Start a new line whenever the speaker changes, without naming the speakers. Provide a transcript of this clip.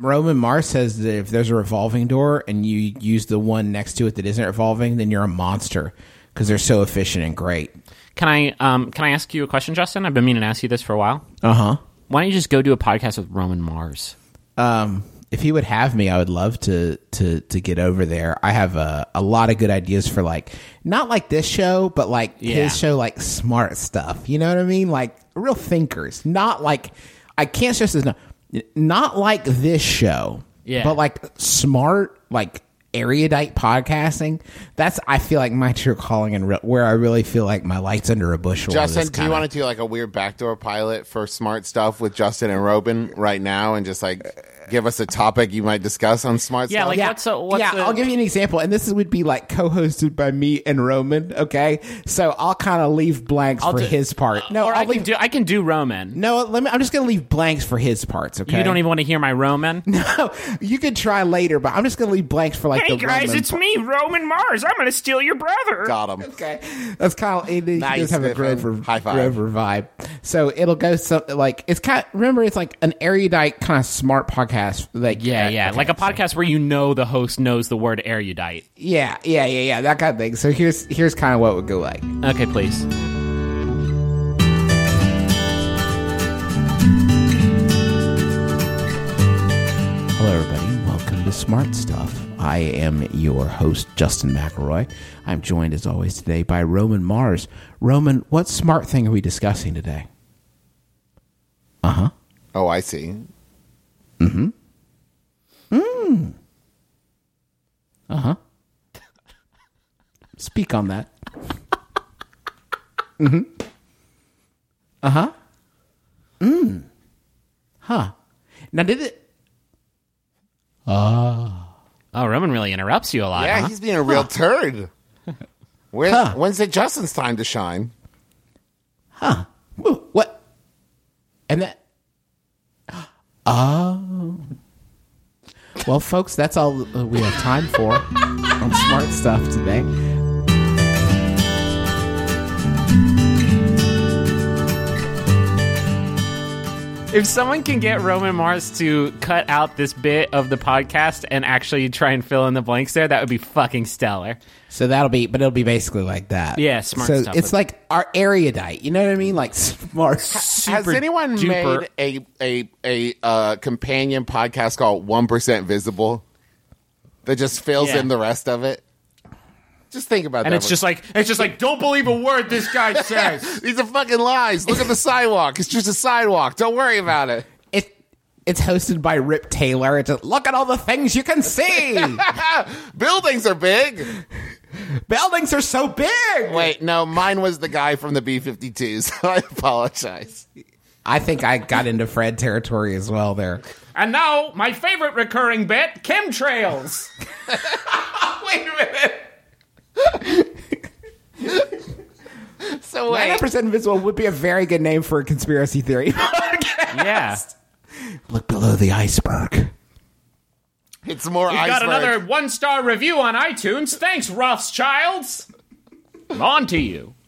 Roman Mars says that if there's a revolving door and you use the one next to it that isn't revolving, then you're a monster because they're so efficient and great.
Can I um can I ask you a question, Justin? I've been meaning to ask you this for a while.
Uh huh.
Why don't you just go do a podcast with Roman Mars?
Um, if he would have me, I would love to to to get over there. I have a a lot of good ideas for like not like this show, but like
Yeah.
his show, like smart stuff. You know what I mean? Like real thinkers, not like I can't stress this. Not, not like this show,
Yeah.
but like smart, like erudite podcasting. That's I feel like my true calling and re- where I really feel like my light's under a bushel.
Justin, do you want to do like a weird backdoor pilot for smart stuff with Justin and Robin right now, and just like give us a topic you might discuss on smart
Yeah,
stuff?
like what's a, what's
yeah,
the-
I'll give you an example, and this would be like co-hosted by me and Roman. Okay, so I'll kind of leave blanks
I'll
for
do-
his part. No,
or
I'll
I can do I can do Roman.
no, let me. I'm just gonna leave blanks for his parts. Okay,
You don't even want to hear my Roman?
No, you could try later, but I'm just gonna leave blanks for like
Hey
the
guys,
Roman
it's
part.
me, Roman Mars. I'm gonna steal your brother.
Got him.
Okay, that's kind of it
Nice,
does have a
Griffin.
Grover
High five.
Grover vibe. So it'll go so like it's kind. remember, it's like an erudite kind of smart podcast. Like
Yeah, yeah,
okay,
like a
so-
podcast where you know the host knows the word erudite.
Yeah, yeah, yeah, yeah, that kind of thing. So here's here's kind of what it would go like.
Okay, please.
Hello, everybody. Welcome to Smart Stuff. I am your host, Justin McElroy. I'm joined, as always, today by Roman Mars. Roman, what smart thing are we discussing today? Uh huh.
Oh, I see. Mm hmm. Mm. Uh huh.
Speak on that. mm-hmm. Uh huh. Mm. Huh. Now, did it?
Oh, Roman really interrupts you a lot.
Yeah,
huh?
he's being a real turd. Where's,
Huh.
When's it Justin's time to shine?
Huh. Woo, What? And that. Oh. Well, folks, that's all uh, we have time for on Smart Stuff today.
If someone can get Roman Mars to cut out this bit of the podcast and actually try and fill in the blanks there, that would be fucking stellar.
So that'll be, but it'll be basically like that.
Yeah, smart
so
stuff.
It's like our erudite. You know what I mean? Like smart.
Has
Super
anyone
duper-
made a a a uh, companion podcast called One Percent Visible that just fills
Yeah.
in the rest of it? Just think about
And
that.
And it's just like it's just like don't believe a word this guy says.
these are fucking lies. Look at the sidewalk. It's just a sidewalk. Don't worry about it.
It, it's hosted by Rip Taylor. It's a, look at all the things you can see.
Buildings are big.
Buildings are so big.
Wait, no, mine was the guy from the B 52s. I apologize.
I think I got into Fred territory as well there.
And now, my favorite recurring bit: chemtrails.
99% Invisible would be a very good name for a conspiracy theory podcast.
Yeah.
Look below the iceberg.
It's more
We've
iceberg.
got another one star review on iTunes. Thanks, Rothschilds. on to you.